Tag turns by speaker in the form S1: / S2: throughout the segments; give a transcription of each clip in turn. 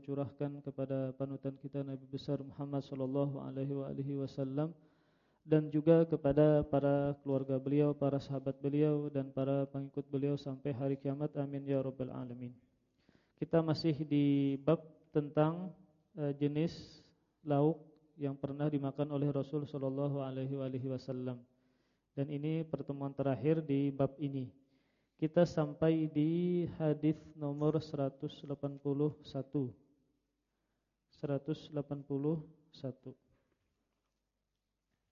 S1: curahkan kepada panutan kita Nabi besar Muhammad sallallahu alaihi wasallam dan juga kepada para keluarga beliau, para sahabat beliau dan para pengikut beliau sampai hari kiamat. Amin ya rabbal alamin. Kita masih di bab tentang uh, jenis lauk yang pernah dimakan oleh Rasul sallallahu alaihi wasallam. Dan ini pertemuan terakhir di bab ini. Kita sampai di hadis nomor 181 181.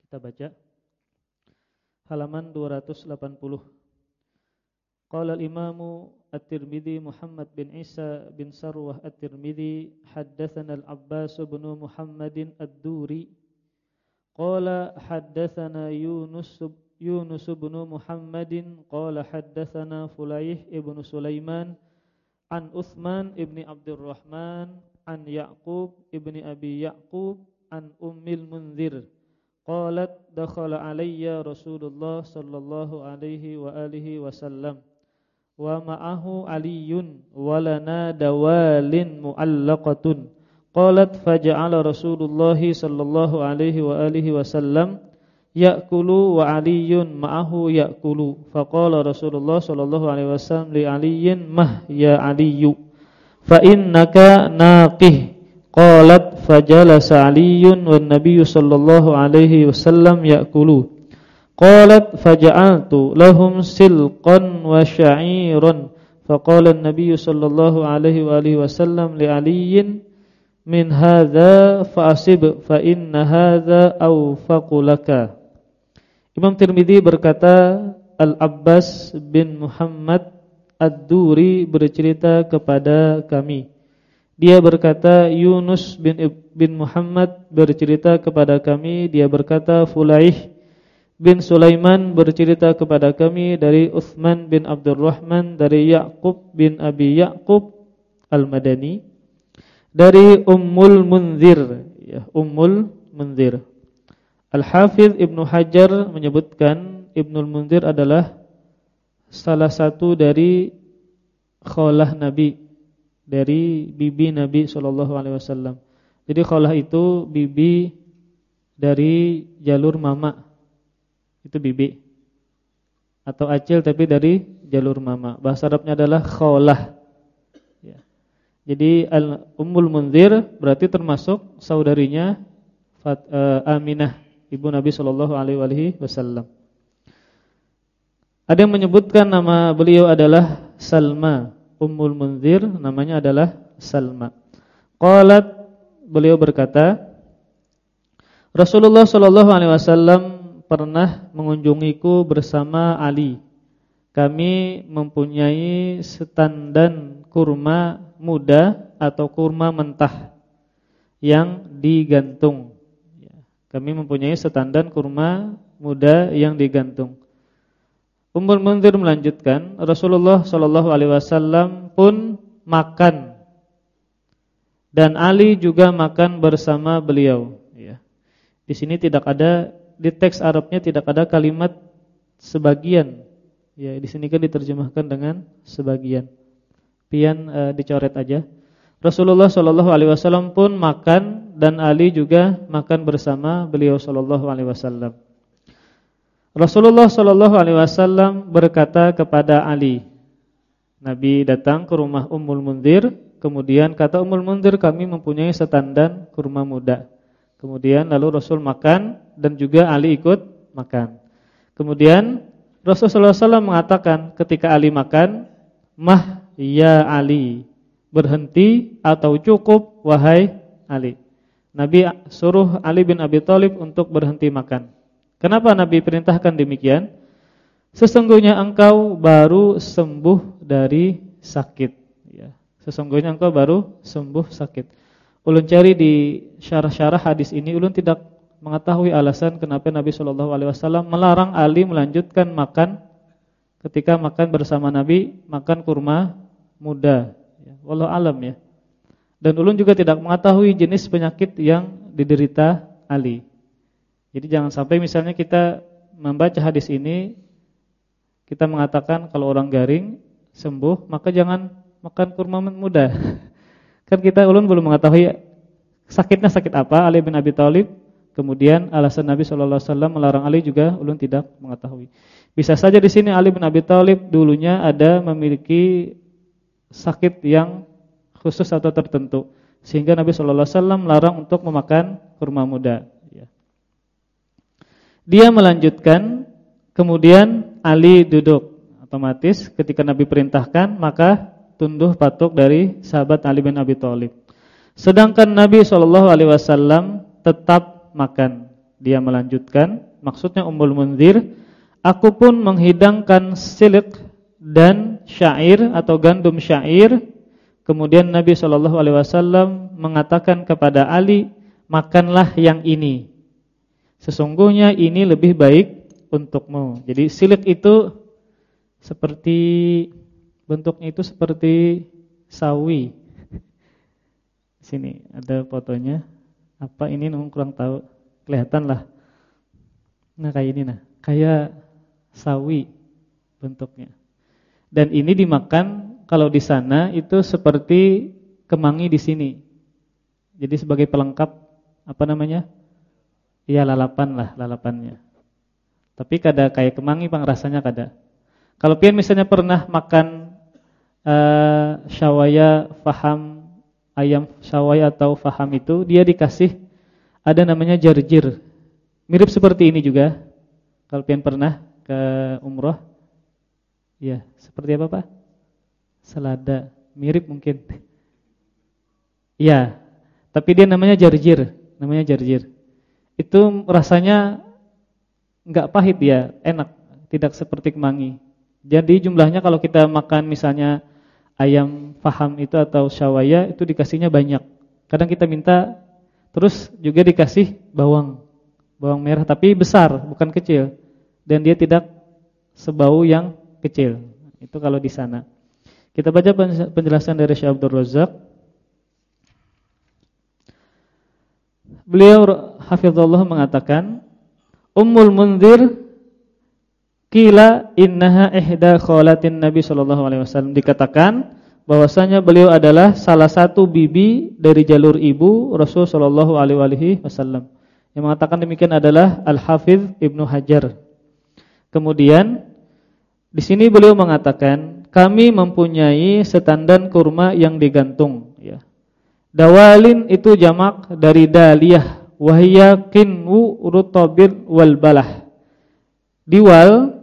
S1: Kita baca halaman 280. Qala al-Imam At-Tirmidzi Muhammad bin Isa bin Sarwah At-Tirmidzi haddatsana al-Abbas bin Muhammadin Ad-Duri qala haddatsana Yunus Yunus bin Muhammadin qala haddatsana Fulayh ibn Sulaiman an Uthman ibn Abdurrahman an Ya'qub ibni Abi Ya'qub an Ummil Munzir. Qalat dakhala alayya Rasulullah sallallahu alaihi wa alihi wasallam wa ma'ahu aliyun wa lana dawalin mu'allaqatun. Qalat faja'ala Rasulullah sallallahu alaihi wa alihi wasallam ya'kulu wa aliyun ma'ahu ya'kulu. Faqala Rasulullah sallallahu alaihi wasallam li aliyin mah ya fa innaka naqih. Qalat fajalasa aliyun wan nabiyyu sallallahu alaihi wasallam ya'kulu. Qalat faja'altu lahum silqan wa sya'iran. Faqala an-nabiyyu sallallahu alaihi wa alihi wasallam li aliyin min hadza fa'asib fa inna hadza awfaqu laka. Imam Tirmidzi berkata Al-Abbas bin Muhammad Ad-Duri bercerita kepada kami. Dia berkata Yunus bin bin Muhammad bercerita kepada kami, dia berkata Fulaih bin Sulaiman bercerita kepada kami dari Uthman bin Abdurrahman dari Yaqub bin Abi Yaqub Al-Madani dari Ummul Munzir. Ya Ummul Munzir. Al-Hafidh Ibnu Hajar menyebutkan Ibnul Munzir adalah salah satu dari kholah Nabi dari bibi Nabi Shallallahu Alaihi Wasallam. Jadi kholah itu bibi dari jalur mama itu bibi atau acil tapi dari jalur mama. Bahasa Arabnya adalah kholah. Ya. Jadi al Ummul Munzir berarti termasuk saudarinya Fat, uh, Aminah ibu Nabi Shallallahu Alaihi Wasallam. Ada yang menyebutkan nama beliau adalah Salma Ummul Munzir, namanya adalah Salma. Qalat beliau berkata, Rasulullah Shallallahu Alaihi Wasallam pernah mengunjungiku bersama Ali. Kami mempunyai setandan kurma muda atau kurma mentah yang digantung. Kami mempunyai setandan kurma muda yang digantung. Ummul Munzir melanjutkan, Rasulullah Shallallahu alaihi wasallam pun makan dan Ali juga makan bersama beliau, ya. Di sini tidak ada di teks Arabnya tidak ada kalimat sebagian. Ya, di sini kan diterjemahkan dengan sebagian. Pian e, dicoret aja. Rasulullah Shallallahu alaihi wasallam pun makan dan Ali juga makan bersama beliau Shallallahu alaihi wasallam. Rasulullah Shallallahu Alaihi Wasallam berkata kepada Ali, Nabi datang ke rumah Ummul Munzir, kemudian kata Ummul Munzir kami mempunyai setandan kurma muda. Kemudian lalu Rasul makan dan juga Ali ikut makan. Kemudian Rasulullah SAW mengatakan ketika Ali makan, mah ya Ali, berhenti atau cukup wahai Ali. Nabi suruh Ali bin Abi Thalib untuk berhenti makan. Kenapa Nabi perintahkan demikian? Sesungguhnya engkau baru sembuh dari sakit. Ya. Sesungguhnya engkau baru sembuh sakit. Ulun cari di syarah-syarah hadis ini, ulun tidak mengetahui alasan kenapa Nabi Shallallahu Alaihi Wasallam melarang Ali melanjutkan makan ketika makan bersama Nabi makan kurma muda. Ya. Wallahu alam ya. Dan ulun juga tidak mengetahui jenis penyakit yang diderita Ali. Jadi jangan sampai misalnya kita membaca hadis ini kita mengatakan kalau orang garing sembuh maka jangan makan kurma muda. Kan kita ulun belum mengetahui sakitnya sakit apa Ali bin Abi Thalib. Kemudian alasan Nabi sallallahu alaihi wasallam melarang Ali juga ulun tidak mengetahui. Bisa saja di sini Ali bin Abi Thalib dulunya ada memiliki sakit yang khusus atau tertentu sehingga Nabi sallallahu alaihi wasallam melarang untuk memakan kurma muda. Dia melanjutkan kemudian Ali duduk. Otomatis ketika Nabi perintahkan maka tunduh patuk dari sahabat Ali bin Abi Thalib. Sedangkan Nabi Shallallahu alaihi wasallam tetap makan. Dia melanjutkan, maksudnya Ummul Munzir, aku pun menghidangkan silik dan syair atau gandum syair. Kemudian Nabi Shallallahu alaihi wasallam mengatakan kepada Ali, "Makanlah yang ini. Sesungguhnya ini lebih baik untukmu." Jadi silik itu seperti Bentuknya itu seperti sawi. Sini ada fotonya. Apa ini nung kurang tahu. Kelihatan lah. Nah kayak ini nah, kayak sawi bentuknya. Dan ini dimakan kalau di sana itu seperti kemangi di sini. Jadi sebagai pelengkap apa namanya? Iya lalapan lah lalapannya. Tapi kada kayak kemangi bang rasanya kada. Kalau pian misalnya pernah makan uh, syawaya faham ayam syawaya atau faham itu dia dikasih ada namanya jarjir. Mirip seperti ini juga. Kalau pian pernah ke umroh. Ya, seperti apa, Pak? Selada. Mirip mungkin. Iya. Tapi dia namanya jarjir, namanya jarjir. Itu rasanya enggak pahit ya, enak, tidak seperti kemangi. Jadi jumlahnya kalau kita makan misalnya ayam faham itu atau syawaya itu dikasihnya banyak. Kadang kita minta terus juga dikasih bawang. Bawang merah tapi besar, bukan kecil. Dan dia tidak sebau yang kecil. Itu kalau di sana. Kita baca penjelasan dari Syekh Abdul Razak. Beliau hafizallahu mengatakan, Ummul Munzir Kila innaha ihda kholatin Nabi sallallahu alaihi wasallam dikatakan bahwasanya beliau adalah salah satu bibi dari jalur ibu Rasul sallallahu alaihi wasallam. Yang mengatakan demikian adalah Al-Hafiz Ibnu Hajar. Kemudian di sini beliau mengatakan kami mempunyai setandan kurma yang digantung ya. Dawalin itu jamak dari daliyah wahya kinwu rutabir wal balah. Diwal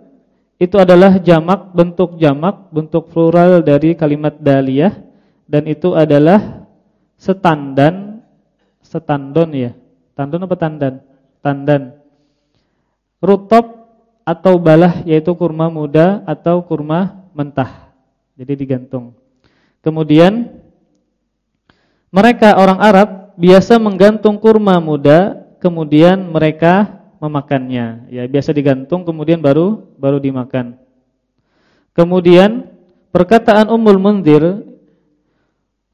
S1: itu adalah jamak bentuk jamak bentuk plural dari kalimat daliyah dan itu adalah setandan setandon ya. Tandon apa tandan? Tandan. Rutop atau balah yaitu kurma muda atau kurma mentah. Jadi digantung. Kemudian mereka orang Arab biasa menggantung kurma muda kemudian mereka memakannya. Ya, biasa digantung kemudian baru baru dimakan. Kemudian perkataan Ummul Munzir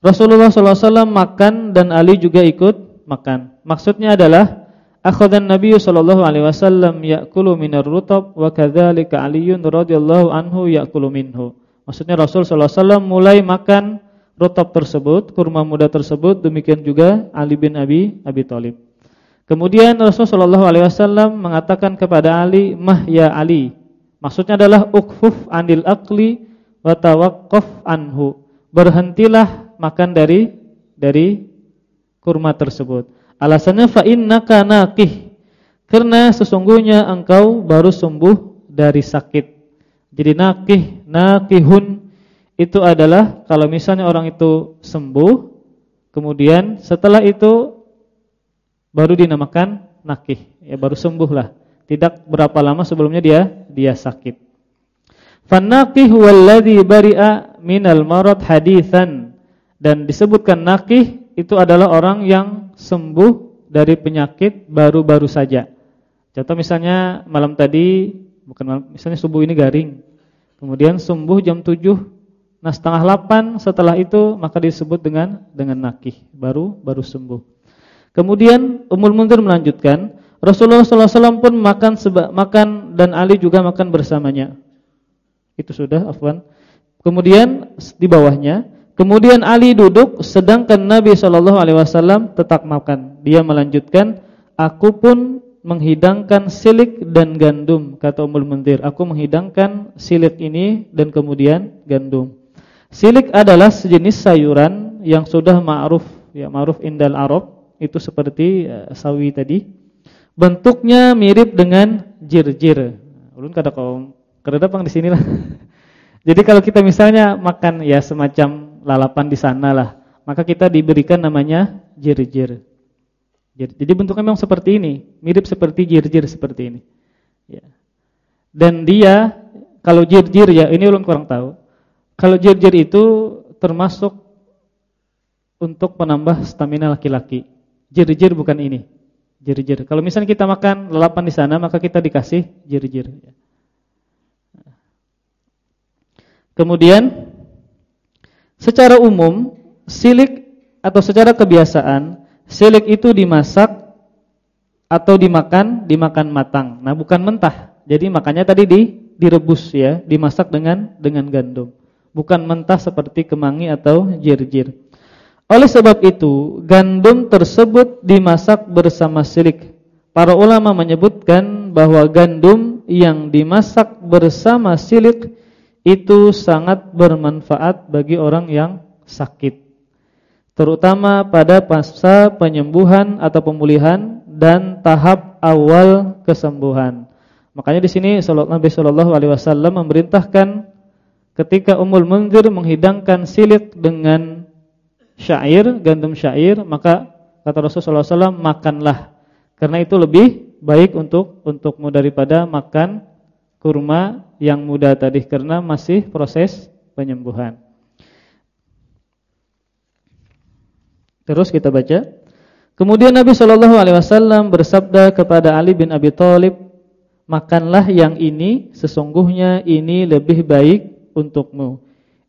S1: Rasulullah SAW makan dan Ali juga ikut makan. Maksudnya adalah akhadhan Nabi sallallahu alaihi wasallam ya'kulu minar rutab wa kadzalika Aliun radhiyallahu anhu ya'kulu minhu. Maksudnya Rasul sallallahu alaihi wasallam mulai makan rutab tersebut, kurma muda tersebut, demikian juga Ali bin Abi Abi Thalib. Kemudian Rasulullah SAW mengatakan kepada Ali, "Mah ya Ali." Maksudnya adalah ukfuf anil akli wa tawaqqaf anhu. Berhentilah makan dari dari kurma tersebut. Alasannya fa innaka naqih. Karena sesungguhnya engkau baru sembuh dari sakit. Jadi naqih, naqihun itu adalah kalau misalnya orang itu sembuh, kemudian setelah itu baru dinamakan nakih, ya baru sembuh lah. Tidak berapa lama sebelumnya dia dia sakit. Fanaqih walladhi bari'a minal marad hadithan dan disebutkan nakih itu adalah orang yang sembuh dari penyakit baru-baru saja. Contoh misalnya malam tadi bukan malam, misalnya subuh ini garing. Kemudian sembuh jam 7 Nah setengah 8 setelah itu maka disebut dengan dengan nakih, baru baru sembuh. Kemudian Ummul Munzir melanjutkan, Rasulullah SAW pun makan seba, makan dan Ali juga makan bersamanya. Itu sudah afwan. Kemudian di bawahnya, Kemudian Ali duduk sedangkan Nabi wasallam tetap makan. Dia melanjutkan, "Aku pun menghidangkan silik dan gandum," kata Ummul Munzir. "Aku menghidangkan silik ini dan kemudian gandum." Silik adalah sejenis sayuran yang sudah ma'ruf ya ma'ruf indal Arab, itu seperti uh, sawi tadi. Bentuknya mirip dengan jir-jir. Ulun kada kau kada pang di sinilah. Jadi kalau kita misalnya makan ya semacam lalapan di sana lah. Maka kita diberikan namanya jir-jir. Jadi bentuknya memang seperti ini, mirip seperti jir-jir seperti ini. Ya. Dan dia kalau jir-jir ya ini ulun kurang tahu. Kalau jir-jir itu termasuk untuk penambah stamina laki-laki. Jir-jir bukan ini. Jir-jir. Kalau misalnya kita makan lalapan di sana, maka kita dikasih jir-jir. Kemudian Secara umum, silik atau secara kebiasaan, silik itu dimasak atau dimakan, dimakan matang. Nah, bukan mentah. Jadi makanya tadi di direbus ya, dimasak dengan dengan gandum. Bukan mentah seperti kemangi atau jir-jir. Oleh sebab itu, gandum tersebut dimasak bersama silik. Para ulama menyebutkan bahwa gandum yang dimasak bersama silik itu sangat bermanfaat bagi orang yang sakit. Terutama pada masa penyembuhan atau pemulihan dan tahap awal kesembuhan. Makanya di sini Nabi Shallallahu alaihi wasallam memerintahkan ketika Ummul Munzir menghidangkan silik dengan syair, gandum syair, maka kata Rasulullah SAW makanlah. Karena itu lebih baik untuk untukmu daripada makan kurma yang muda tadi karena masih proses penyembuhan. Terus kita baca. Kemudian Nabi Shallallahu alaihi wasallam bersabda kepada Ali bin Abi Thalib, "Makanlah yang ini, sesungguhnya ini lebih baik untukmu."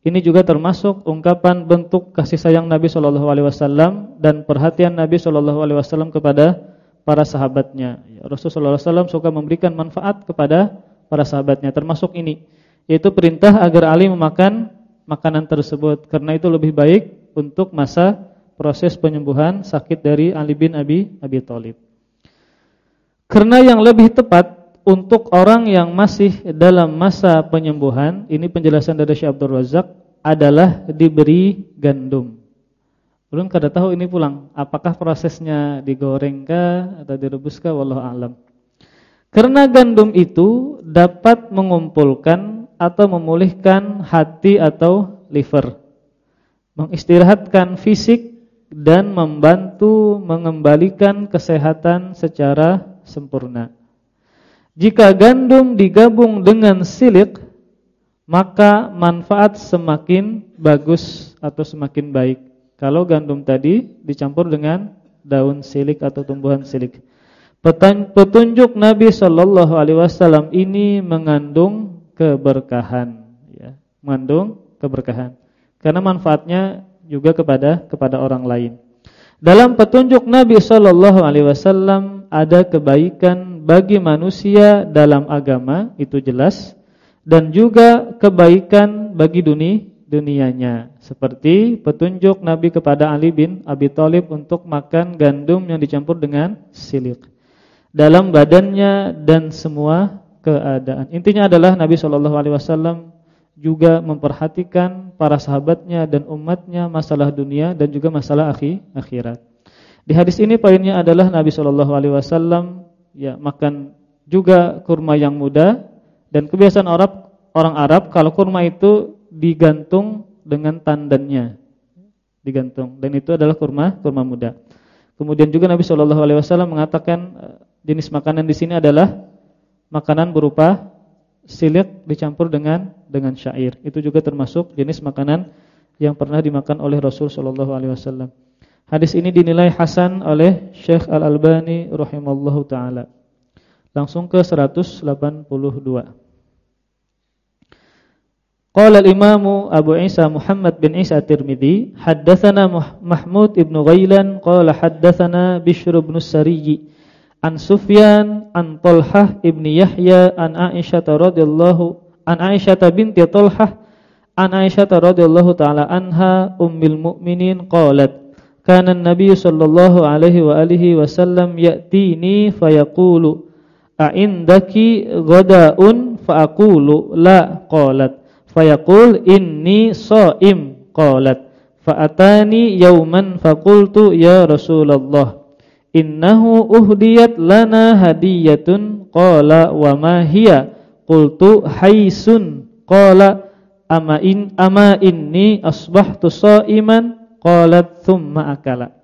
S1: Ini juga termasuk ungkapan bentuk kasih sayang Nabi Shallallahu alaihi wasallam dan perhatian Nabi Shallallahu alaihi wasallam kepada para sahabatnya. Rasulullah SAW suka memberikan manfaat kepada para sahabatnya termasuk ini yaitu perintah agar Ali memakan makanan tersebut karena itu lebih baik untuk masa proses penyembuhan sakit dari Ali bin Abi Abi Thalib. Karena yang lebih tepat untuk orang yang masih dalam masa penyembuhan, ini penjelasan dari Syekh Abdul Razak adalah diberi gandum. Belum kada tahu ini pulang, apakah prosesnya digorengkah atau direbuskah wallahu alam. Karena gandum itu dapat mengumpulkan atau memulihkan hati atau liver, mengistirahatkan fisik dan membantu mengembalikan kesehatan secara sempurna. Jika gandum digabung dengan silik, maka manfaat semakin bagus atau semakin baik. Kalau gandum tadi dicampur dengan daun silik atau tumbuhan silik. Petunjuk Nabi Shallallahu Alaihi Wasallam ini mengandung keberkahan, ya, mengandung keberkahan, karena manfaatnya juga kepada kepada orang lain. Dalam petunjuk Nabi Shallallahu Alaihi Wasallam ada kebaikan bagi manusia dalam agama itu jelas, dan juga kebaikan bagi dunia dunianya. Seperti petunjuk Nabi kepada Ali bin Abi Thalib untuk makan gandum yang dicampur dengan silik dalam badannya dan semua keadaan. Intinya adalah Nabi Shallallahu alaihi wasallam juga memperhatikan para sahabatnya dan umatnya masalah dunia dan juga masalah akhir akhirat. Di hadis ini poinnya adalah Nabi Shallallahu alaihi wasallam ya makan juga kurma yang muda dan kebiasaan Arab orang Arab kalau kurma itu digantung dengan tandannya. Digantung dan itu adalah kurma kurma muda. Kemudian juga Nabi Shallallahu alaihi wasallam mengatakan jenis makanan di sini adalah makanan berupa silik dicampur dengan dengan syair. Itu juga termasuk jenis makanan yang pernah dimakan oleh Rasul sallallahu alaihi wasallam. Hadis ini dinilai hasan oleh Syekh Al-Albani rahimallahu taala. Langsung ke 182. Qala al-Imam Abu Isa Muhammad bin Isa At-Tirmidzi, haddatsana Mahmud ibn Ghailan qala haddatsana Bishr ibn Sariyyi An Sufyan an Talhah ibni Yahya an Aisyah radhiyallahu an Aisyah binti Talhah An Aisyah radhiyallahu taala anha ummul mukminin qalat kana an-nabiy sallallahu alaihi wa alihi wasallam ya'tini fayaqulu a indaki ghadaun fa aqulu la qalat. Fayaqul inni shaim qalat. Fa atani yawman faqultu ya rasulullah innahu uhdiyat lana hadiyatun qala wa ma hiya qultu haisun qala ama in ama inni asbahtu shaiman qalat thumma akala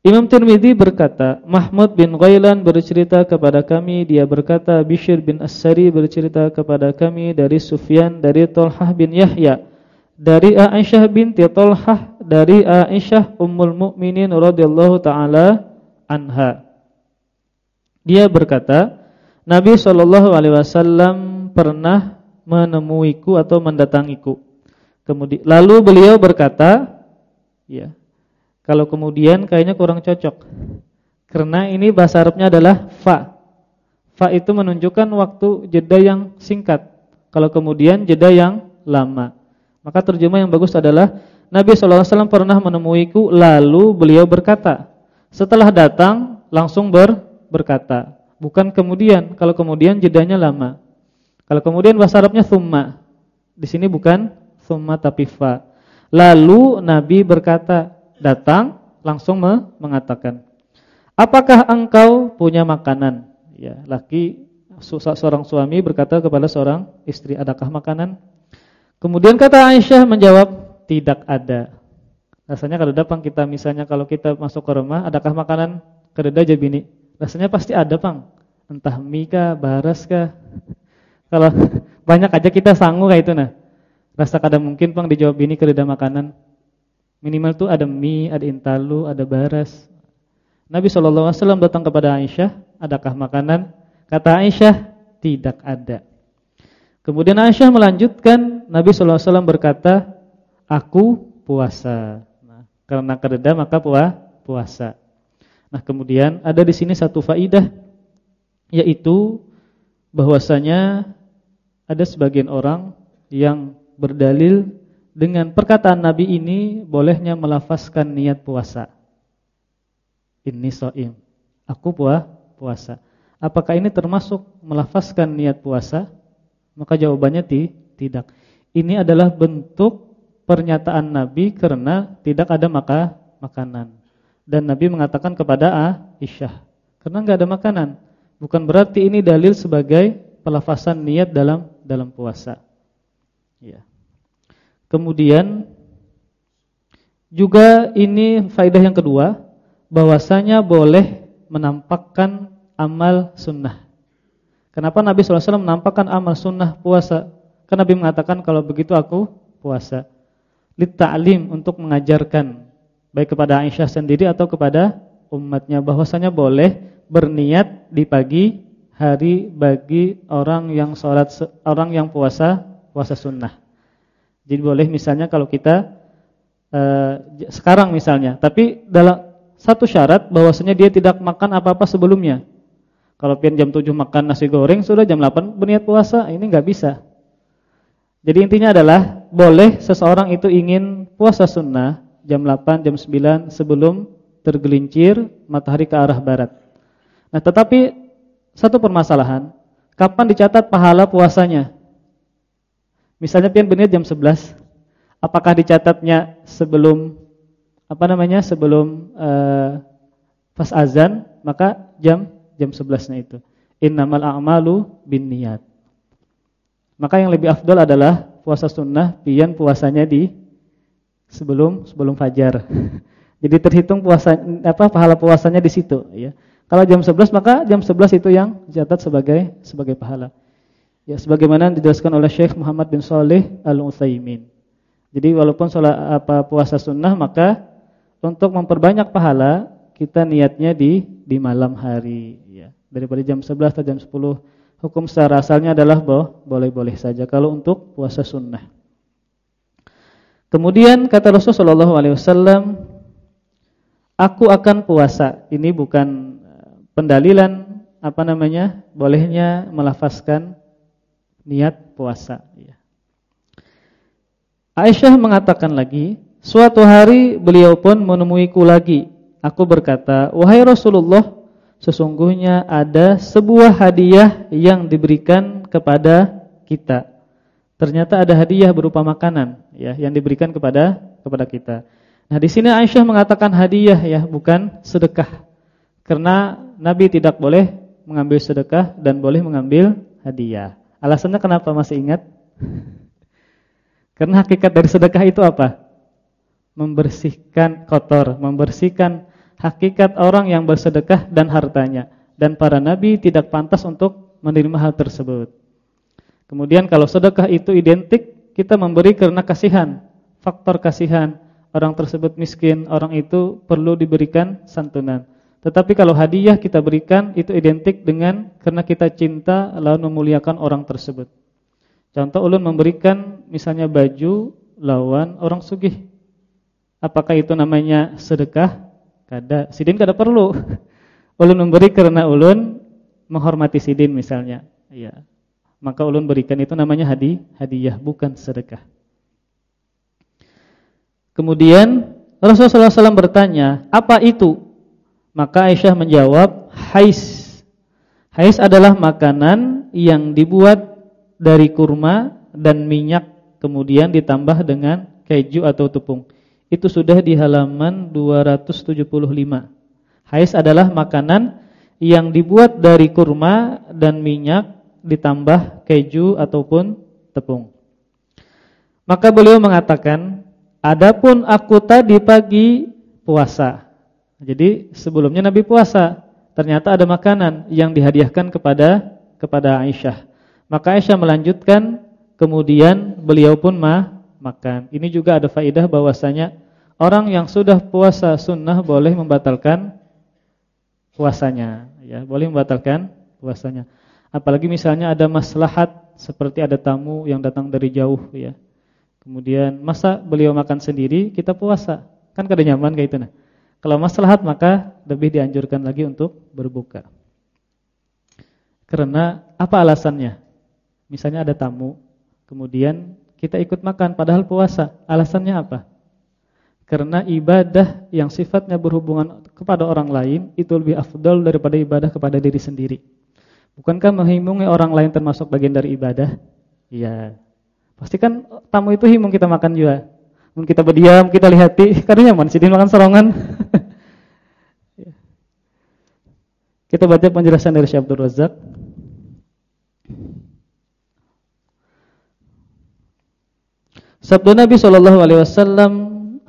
S1: Imam Tirmidzi berkata, Mahmud bin Ghailan bercerita kepada kami, dia berkata Bishr bin As-Sari bercerita kepada kami dari Sufyan dari Tolhah bin Yahya dari Aisyah binti Tolhah dari Aisyah Ummul Mukminin radhiyallahu taala anha. Dia berkata, Nabi Shallallahu alaihi wasallam pernah menemuiku atau mendatangiku. Kemudian lalu beliau berkata, ya. Kalau kemudian kayaknya kurang cocok. Karena ini bahasa Arabnya adalah fa. Fa itu menunjukkan waktu jeda yang singkat. Kalau kemudian jeda yang lama. Maka terjemah yang bagus adalah Nabi SAW pernah menemuiku lalu beliau berkata. Setelah datang langsung ber, berkata. Bukan kemudian. Kalau kemudian jedanya lama. Kalau kemudian bahasa Arabnya thumma. Di sini bukan thumma tapi fa. Lalu Nabi berkata, datang langsung mengatakan, "Apakah engkau punya makanan?" Ya, laki seorang suami berkata kepada seorang istri, "Adakah makanan?" Kemudian kata Aisyah menjawab, "Tidak ada." Rasanya kalau datang kita misalnya kalau kita masuk ke rumah, adakah makanan? Kededa aja bini. Rasanya pasti ada, Pang. Entah mie kah, baras kah. Kalau banyak aja kita sanggup kayak itu nah. Rasa kada mungkin Bang dijawab ini kereda makanan. Minimal tuh ada mie, ada intalu, ada baras. Nabi SAW datang kepada Aisyah, adakah makanan? Kata Aisyah, tidak ada. Kemudian Aisyah melanjutkan, Nabi SAW berkata, aku puasa. Nah, karena kereda maka puasa. Nah kemudian ada di sini satu faidah, yaitu bahwasanya ada sebagian orang yang berdalil dengan perkataan Nabi ini bolehnya melafazkan niat puasa. Ini so'im. Aku puah, puasa. Apakah ini termasuk melafazkan niat puasa? Maka jawabannya ti, tidak. Ini adalah bentuk pernyataan Nabi karena tidak ada maka makanan. Dan Nabi mengatakan kepada Aisyah, karena enggak ada makanan. Bukan berarti ini dalil sebagai pelafasan niat dalam dalam puasa. Ya. Kemudian juga ini faidah yang kedua, bahwasanya boleh menampakkan amal sunnah. Kenapa Nabi SAW menampakkan amal sunnah puasa? Karena Nabi mengatakan kalau begitu aku puasa. Litta'lim untuk mengajarkan baik kepada Aisyah sendiri atau kepada umatnya bahwasanya boleh berniat di pagi hari bagi orang yang sholat orang yang puasa puasa sunnah. Jadi boleh misalnya kalau kita eh, sekarang misalnya, tapi dalam satu syarat bahwasanya dia tidak makan apa-apa sebelumnya. Kalau pian jam 7 makan nasi goreng sudah jam 8 berniat puasa, ini nggak bisa. Jadi intinya adalah boleh seseorang itu ingin puasa sunnah jam 8, jam 9 sebelum tergelincir matahari ke arah barat. Nah, tetapi satu permasalahan, kapan dicatat pahala puasanya? Misalnya pian berniat jam 11, apakah dicatatnya sebelum apa namanya? sebelum uh, pas azan, maka jam jam 11-nya itu. Innamal a'malu binniyat. Maka yang lebih afdol adalah puasa sunnah pian puasanya di sebelum sebelum fajar. Jadi terhitung puasa apa pahala puasanya di situ ya. Kalau jam 11 maka jam 11 itu yang dicatat sebagai sebagai pahala. Ya sebagaimana dijelaskan oleh Syekh Muhammad bin Saleh Al-Utsaimin. Jadi walaupun salat apa puasa sunnah maka untuk memperbanyak pahala kita niatnya di di malam hari ya. Daripada jam 11 atau jam 10 hukum secara asalnya adalah boleh-boleh saja kalau untuk puasa sunnah. Kemudian kata Rasulullah SAW, aku akan puasa. Ini bukan pendalilan apa namanya bolehnya melafazkan niat puasa. Ya. Aisyah mengatakan lagi, suatu hari beliau pun menemuiku lagi. Aku berkata, "Wahai Rasulullah, sesungguhnya ada sebuah hadiah yang diberikan kepada kita." Ternyata ada hadiah berupa makanan ya yang diberikan kepada kepada kita. Nah, di sini Aisyah mengatakan hadiah ya, bukan sedekah. Karena Nabi tidak boleh mengambil sedekah dan boleh mengambil hadiah. Alasannya kenapa masih ingat? Karena hakikat dari sedekah itu apa? Membersihkan kotor, membersihkan hakikat orang yang bersedekah dan hartanya. Dan para nabi tidak pantas untuk menerima hal tersebut. Kemudian kalau sedekah itu identik, kita memberi karena kasihan, faktor kasihan. Orang tersebut miskin, orang itu perlu diberikan santunan. Tetapi kalau hadiah kita berikan itu identik dengan karena kita cinta lalu memuliakan orang tersebut. Contoh ulun memberikan misalnya baju lawan orang sugih. Apakah itu namanya sedekah? Kada. Sidin kada perlu. Ulun memberi karena ulun menghormati sidin misalnya. Ya. Maka ulun berikan itu namanya hadi, hadiah bukan sedekah. Kemudian Rasulullah SAW bertanya, apa itu? Maka Aisyah menjawab, hais. Hais adalah makanan yang dibuat dari kurma dan minyak kemudian ditambah dengan keju atau tepung. Itu sudah di halaman 275. Hais adalah makanan yang dibuat dari kurma dan minyak ditambah keju ataupun tepung. Maka beliau mengatakan, "Adapun aku tadi pagi puasa." Jadi sebelumnya Nabi puasa, ternyata ada makanan yang dihadiahkan kepada kepada Aisyah. Maka Aisyah melanjutkan, kemudian beliau pun mah makan. Ini juga ada faidah bahwasanya orang yang sudah puasa sunnah boleh membatalkan puasanya, ya, boleh membatalkan puasanya. Apalagi misalnya ada maslahat seperti ada tamu yang datang dari jauh, ya. Kemudian masa beliau makan sendiri, kita puasa. Kan kada nyaman kayak itu nah. Kalau maslahat maka lebih dianjurkan lagi untuk berbuka. Karena apa alasannya? Misalnya ada tamu, kemudian kita ikut makan padahal puasa. Alasannya apa? Karena ibadah yang sifatnya berhubungan kepada orang lain itu lebih afdal daripada ibadah kepada diri sendiri. Bukankah menghimpungi orang lain termasuk bagian dari ibadah? Iya. Pasti kan tamu itu himung kita makan juga. Mungkin kita berdiam, kita lihati, karena nyaman sih makan serongan. Kita baca penjelasan dari Syekh Abdul Razak. Sabda Nabi Shallallahu Alaihi Wasallam,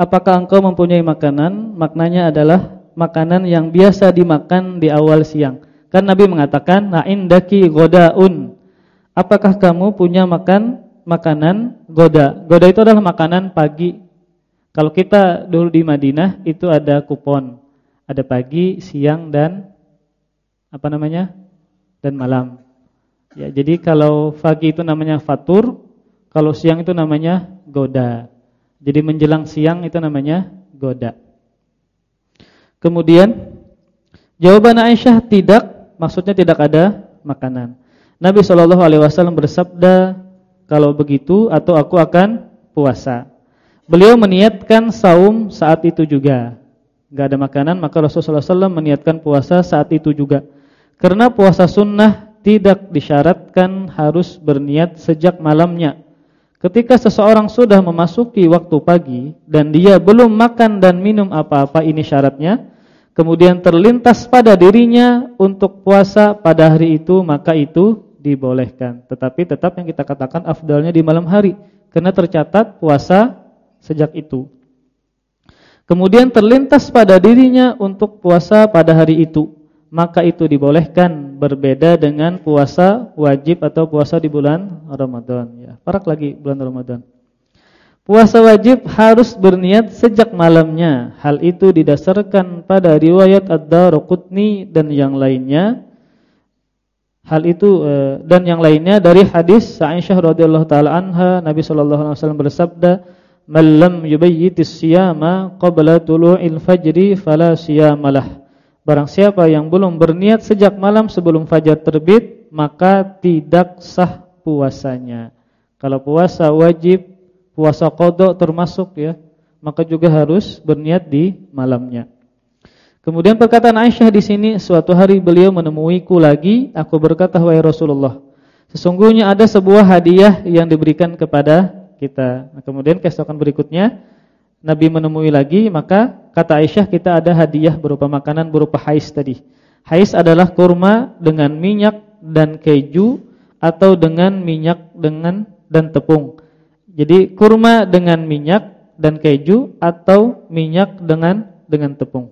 S1: apakah engkau mempunyai makanan? Maknanya adalah makanan yang biasa dimakan di awal siang. Kan Nabi mengatakan, nah indaki godaun. Apakah kamu punya makan makanan goda? Goda itu adalah makanan pagi. Kalau kita dulu di Madinah itu ada kupon, ada pagi, siang dan apa namanya dan malam. Ya, jadi kalau pagi itu namanya fatur, kalau siang itu namanya goda. Jadi menjelang siang itu namanya goda. Kemudian jawaban Aisyah tidak, maksudnya tidak ada makanan. Nabi Shallallahu alaihi wasallam bersabda, "Kalau begitu atau aku akan puasa." Beliau meniatkan saum saat itu juga. Enggak ada makanan, maka Rasulullah SAW meniatkan puasa saat itu juga. Karena puasa sunnah tidak disyaratkan harus berniat sejak malamnya Ketika seseorang sudah memasuki waktu pagi dan dia belum makan dan minum apa-apa ini syaratnya, kemudian terlintas pada dirinya untuk puasa pada hari itu, maka itu dibolehkan. Tetapi tetap yang kita katakan afdalnya di malam hari karena tercatat puasa sejak itu. Kemudian terlintas pada dirinya untuk puasa pada hari itu maka itu dibolehkan berbeda dengan puasa wajib atau puasa di bulan Ramadan ya. Parak lagi bulan Ramadan. Puasa wajib harus berniat sejak malamnya. Hal itu didasarkan pada riwayat Ad-Darqutni dan yang lainnya. Hal itu eh, dan yang lainnya dari hadis Aisyah radhiyallahu taala anha Nabi sallallahu alaihi wasallam bersabda, "Man lam yubayyitis siyama qabla tulu'il fajri fala siyamalah." Barang siapa yang belum berniat sejak malam sebelum fajar terbit, maka tidak sah puasanya. Kalau puasa wajib puasa kodok termasuk ya, maka juga harus berniat di malamnya. Kemudian perkataan Aisyah di sini, suatu hari beliau menemuiku lagi, aku berkata wahai Rasulullah, sesungguhnya ada sebuah hadiah yang diberikan kepada kita. Nah, kemudian keesokan berikutnya Nabi menemui lagi, maka kata Aisyah kita ada hadiah berupa makanan berupa hais tadi. Hais adalah kurma dengan minyak dan keju atau dengan minyak dengan dan tepung. Jadi kurma dengan minyak dan keju atau minyak dengan dengan tepung.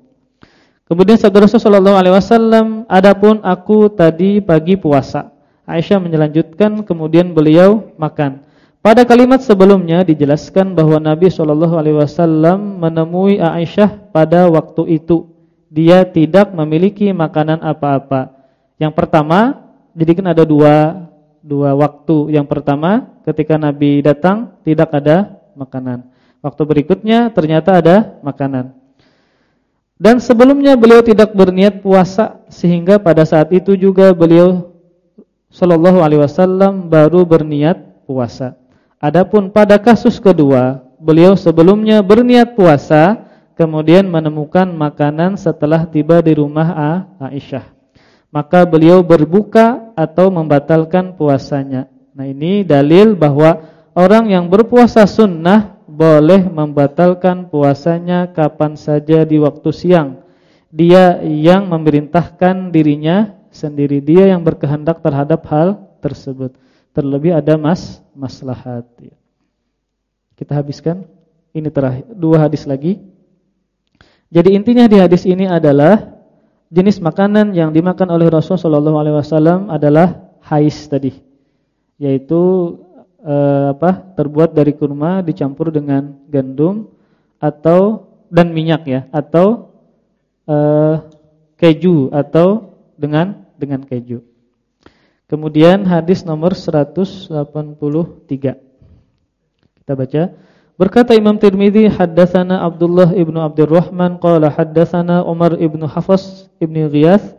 S1: Kemudian sabda Rasulullah wasallam, "Adapun aku tadi pagi puasa." Aisyah melanjutkan kemudian beliau makan. Pada kalimat sebelumnya dijelaskan bahwa Nabi Shallallahu alaihi wasallam menemui Aisyah pada waktu itu. Dia tidak memiliki makanan apa-apa. Yang pertama, jadi kan ada dua dua waktu. Yang pertama, ketika Nabi datang tidak ada makanan. Waktu berikutnya ternyata ada makanan. Dan sebelumnya beliau tidak berniat puasa sehingga pada saat itu juga beliau Shallallahu alaihi wasallam baru berniat puasa. Adapun pada kasus kedua, beliau sebelumnya berniat puasa, kemudian menemukan makanan setelah tiba di rumah Aisyah. Maka beliau berbuka atau membatalkan puasanya. Nah ini dalil bahwa orang yang berpuasa sunnah boleh membatalkan puasanya kapan saja di waktu siang. Dia yang memerintahkan dirinya sendiri, dia yang berkehendak terhadap hal tersebut. Terlebih ada mas maslahat. Ya. Kita habiskan. Ini terakhir dua hadis lagi. Jadi intinya di hadis ini adalah jenis makanan yang dimakan oleh Rasulullah SAW adalah hais tadi, yaitu eh, apa? Terbuat dari kurma dicampur dengan gandum atau dan minyak ya, atau eh, keju atau dengan dengan keju. Kemudian hadis nomor 183. Kita baca. Berkata Imam Tirmizi, haddatsana Abdullah ibnu Abdurrahman qala haddatsana Umar ibnu Hafs ibnu Ghiyath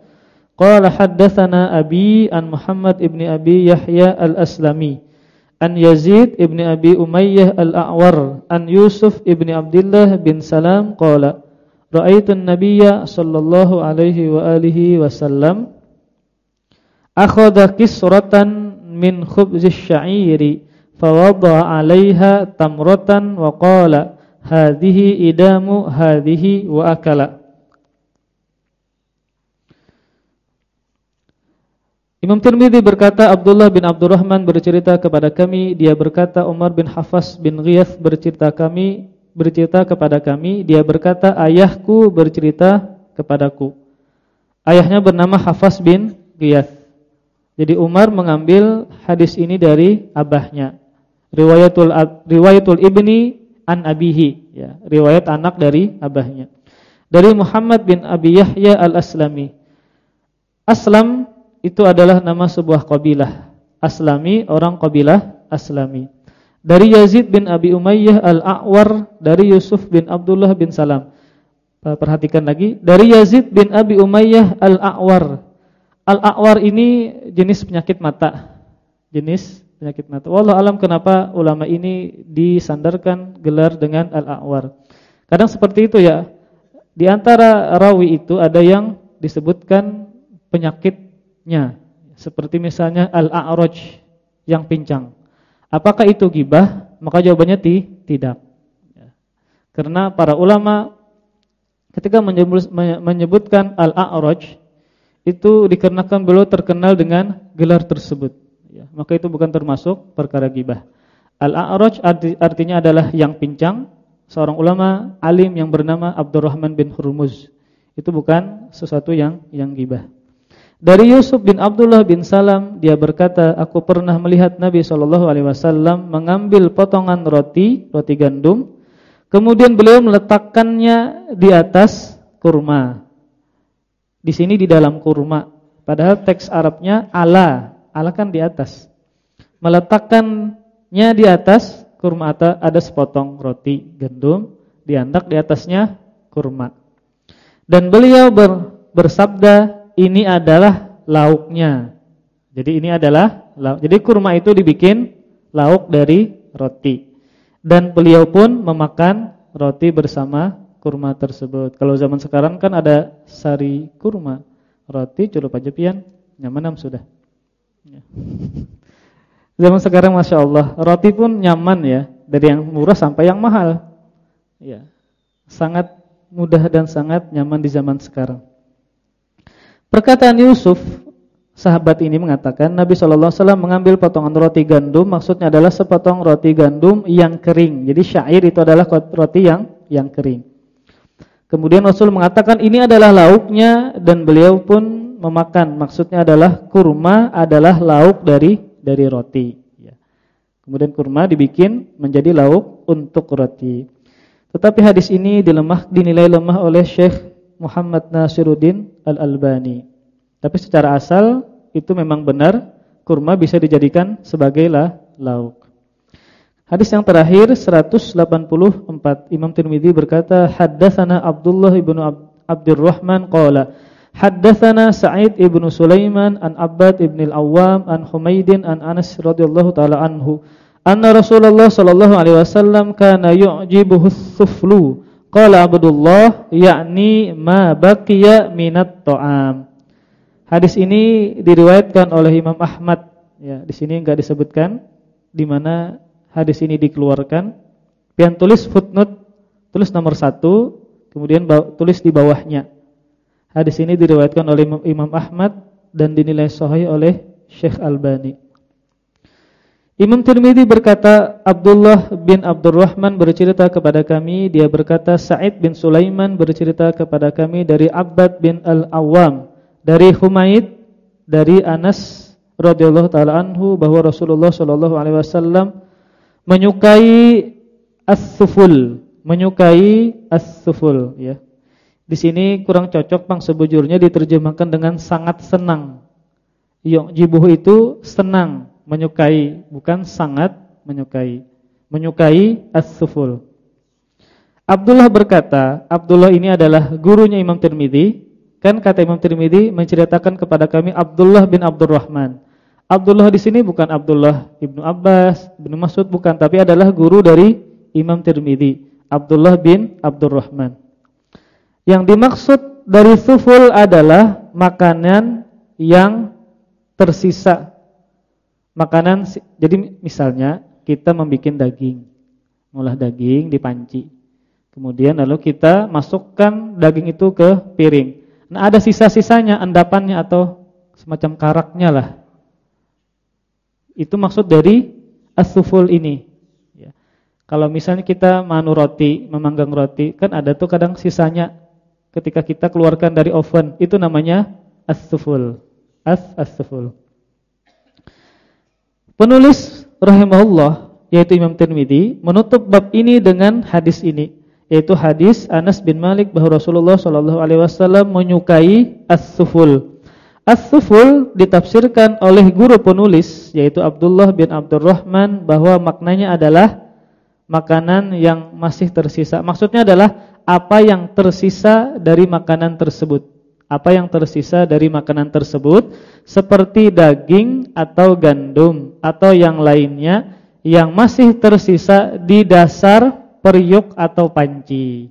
S1: qala haddatsana Abi an Muhammad ibnu Abi Yahya al-Aslami an Yazid ibnu Abi Umayyah al-A'war an Yusuf ibnu Abdullah bin Salam qala Ra'aitu an-nabiyya sallallahu alaihi wa alihi wasallam akhadha kisratan min khubzis sya'iri fawada 'alaiha tamratan wa qala hadhihi idamu hadhihi wa akala Imam Tirmidzi berkata Abdullah bin Abdurrahman bercerita kepada kami. Dia berkata Umar bin Hafas bin Ghiyath bercerita kami bercerita kepada kami. Dia berkata ayahku bercerita kepadaku. Ayahnya bernama Hafas bin Ghiyath jadi Umar mengambil hadis ini dari abahnya. Riwayatul riwayatul ibni an abihi ya, riwayat anak dari abahnya. Dari Muhammad bin Abi Yahya Al-Aslami. Aslam itu adalah nama sebuah kabilah. Aslami orang kabilah Aslami. Dari Yazid bin Abi Umayyah Al-A'war dari Yusuf bin Abdullah bin Salam. Perhatikan lagi, dari Yazid bin Abi Umayyah Al-A'war Al-a'war ini jenis penyakit mata. Jenis penyakit mata. Wallah alam kenapa ulama ini disandarkan gelar dengan al-a'war. Kadang seperti itu ya. Di antara rawi itu ada yang disebutkan penyakitnya. Seperti misalnya al-a'raj yang pincang. Apakah itu gibah? Maka jawabannya ti, tidak. Ya. Karena para ulama ketika menyebutkan al-a'raj itu dikarenakan beliau terkenal dengan gelar tersebut. Ya, maka itu bukan termasuk perkara gibah. Al-A'raj artinya adalah yang pincang, seorang ulama alim yang bernama Abdurrahman bin Hurmuz. Itu bukan sesuatu yang yang gibah. Dari Yusuf bin Abdullah bin Salam dia berkata, aku pernah melihat Nabi Shallallahu alaihi wasallam mengambil potongan roti, roti gandum, kemudian beliau meletakkannya di atas kurma. Di sini di dalam kurma. Padahal teks Arabnya ala. Ala kan di atas. Meletakkannya di atas kurma atau ada sepotong roti gandum, diandak di atasnya kurma. Dan beliau ber, bersabda, ini adalah lauknya. Jadi ini adalah lauk. Jadi kurma itu dibikin lauk dari roti. Dan beliau pun memakan roti bersama kurma tersebut. Kalau zaman sekarang kan ada sari kurma, roti celup aja pian, nyaman sudah. Ya. Zaman sekarang masya Allah roti pun nyaman ya, dari yang murah sampai yang mahal. Ya, sangat mudah dan sangat nyaman di zaman sekarang. Perkataan Yusuf sahabat ini mengatakan Nabi Shallallahu Alaihi Wasallam mengambil potongan roti gandum, maksudnya adalah sepotong roti gandum yang kering. Jadi syair itu adalah roti yang yang kering. Kemudian Rasul mengatakan ini adalah lauknya dan beliau pun memakan. Maksudnya adalah kurma adalah lauk dari dari roti. Ya. Kemudian kurma dibikin menjadi lauk untuk roti. Tetapi hadis ini dilemah dinilai lemah oleh Syekh Muhammad Nasiruddin Al-Albani. Tapi secara asal itu memang benar kurma bisa dijadikan sebagai la, lauk. Hadis yang terakhir 184 Imam Tirmizi berkata haddatsana Abdullah ibnu Abdurrahman qala haddatsana Sa'id ibnu Sulaiman an Abbad ibn al-Awwam an Humaidin an Anas radhiyallahu taala anhu anna Rasulullah sallallahu alaihi wasallam kana yu'jibuhu suflu Qala Abdullah yakni ma baqiya minat ta'am. Hadis ini diriwayatkan oleh Imam Ahmad. Ya, di sini enggak disebutkan di mana hadis ini dikeluarkan. Pian tulis footnote, tulis nomor satu, kemudian tulis di bawahnya. Hadis ini diriwayatkan oleh Imam Ahmad dan dinilai sahih oleh Syekh Albani. Imam Tirmidzi berkata Abdullah bin Abdurrahman bercerita kepada kami dia berkata Sa'id bin Sulaiman bercerita kepada kami dari Abbad bin Al-Awwam dari Humaid dari Anas radhiyallahu taala anhu bahwa Rasulullah sallallahu alaihi wasallam menyukai as-suful menyukai as-suful ya di sini kurang cocok Bang sebujurnya diterjemahkan dengan sangat senang Yu'jibuhu itu senang menyukai, bukan sangat menyukai. Menyukai as-suful. Abdullah berkata, Abdullah ini adalah gurunya Imam Tirmidzi. Kan kata Imam Tirmidzi menceritakan kepada kami Abdullah bin Abdurrahman. Abdullah di sini bukan Abdullah Ibnu Abbas, Ibnu Mas'ud bukan, tapi adalah guru dari Imam Tirmidzi, Abdullah bin Abdurrahman. Yang dimaksud dari suful adalah makanan yang tersisa makanan jadi misalnya kita membuat daging, ngolah daging di panci. Kemudian lalu kita masukkan daging itu ke piring. Nah, ada sisa-sisanya, endapannya atau semacam karaknya lah. Itu maksud dari as-suful ini. Ya. Kalau misalnya kita manu roti, memanggang roti, kan ada tuh kadang sisanya ketika kita keluarkan dari oven, itu namanya as-suful. As as-suful. Penulis rahimahullah yaitu Imam Tirmidzi menutup bab ini dengan hadis ini yaitu hadis Anas bin Malik bahwa Rasulullah Shallallahu alaihi wasallam menyukai as-suful. As-suful ditafsirkan oleh guru penulis yaitu Abdullah bin Abdurrahman bahwa maknanya adalah makanan yang masih tersisa. Maksudnya adalah apa yang tersisa dari makanan tersebut apa yang tersisa dari makanan tersebut seperti daging atau gandum atau yang lainnya yang masih tersisa di dasar periuk atau panci.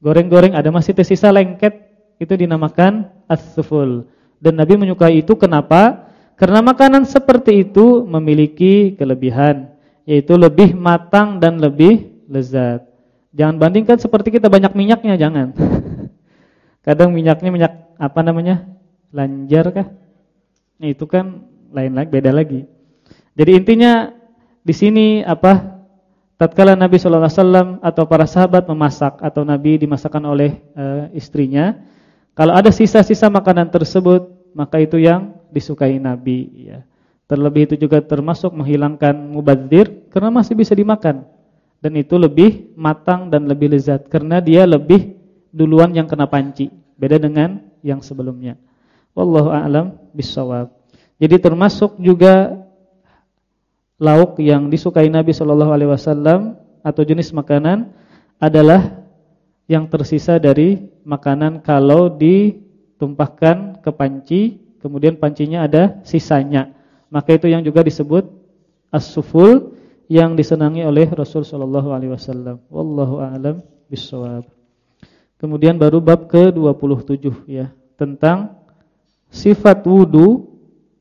S1: Goreng-goreng ada masih tersisa lengket itu dinamakan as-suful. Dan Nabi menyukai itu kenapa? Karena makanan seperti itu memiliki kelebihan yaitu lebih matang dan lebih lezat. Jangan bandingkan seperti kita banyak minyaknya, jangan. Kadang minyaknya minyak apa namanya? Lanjar kah? Nah, itu kan lain lagi, beda lagi. Jadi intinya di sini apa? Tatkala Nabi sallallahu alaihi wasallam atau para sahabat memasak atau Nabi dimasakkan oleh e, istrinya, kalau ada sisa-sisa makanan tersebut, maka itu yang disukai Nabi ya. Terlebih itu juga termasuk menghilangkan mubadzir karena masih bisa dimakan. Dan itu lebih matang dan lebih lezat karena dia lebih duluan yang kena panci, beda dengan yang sebelumnya. Wallahu a'lam bissawab. Jadi termasuk juga lauk yang disukai Nabi sallallahu alaihi wasallam atau jenis makanan adalah yang tersisa dari makanan kalau ditumpahkan ke panci, kemudian pancinya ada sisanya. Maka itu yang juga disebut as-suful yang disenangi oleh Rasul sallallahu alaihi wasallam. Wallahu a'lam bissawab. Kemudian baru bab ke-27 ya, tentang sifat wudu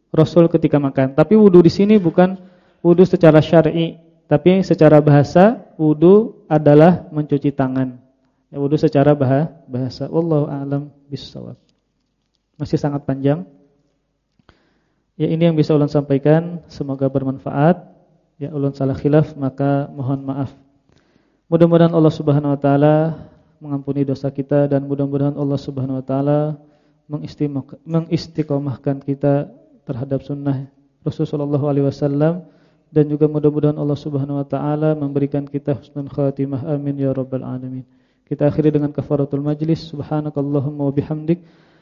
S1: Rasul ketika makan. Tapi wudu di sini bukan wudu secara syar'i, tapi secara bahasa wudu adalah mencuci tangan. Ya, wudu secara bahasa. Wallahu a'lam bissawab. Masih sangat panjang. Ya ini yang bisa ulun sampaikan, semoga bermanfaat. Ya ulun salah khilaf maka mohon maaf. Mudah-mudahan Allah Subhanahu wa taala mengampuni dosa kita dan mudah-mudahan Allah Subhanahu wa taala mengistiqomahkan kita terhadap sunnah Rasulullah wasallam dan juga mudah-mudahan Allah Subhanahu wa taala memberikan kita husnul khatimah amin ya rabbal alamin. Kita akhiri dengan kafaratul majlis subhanakallahumma wa bihamdik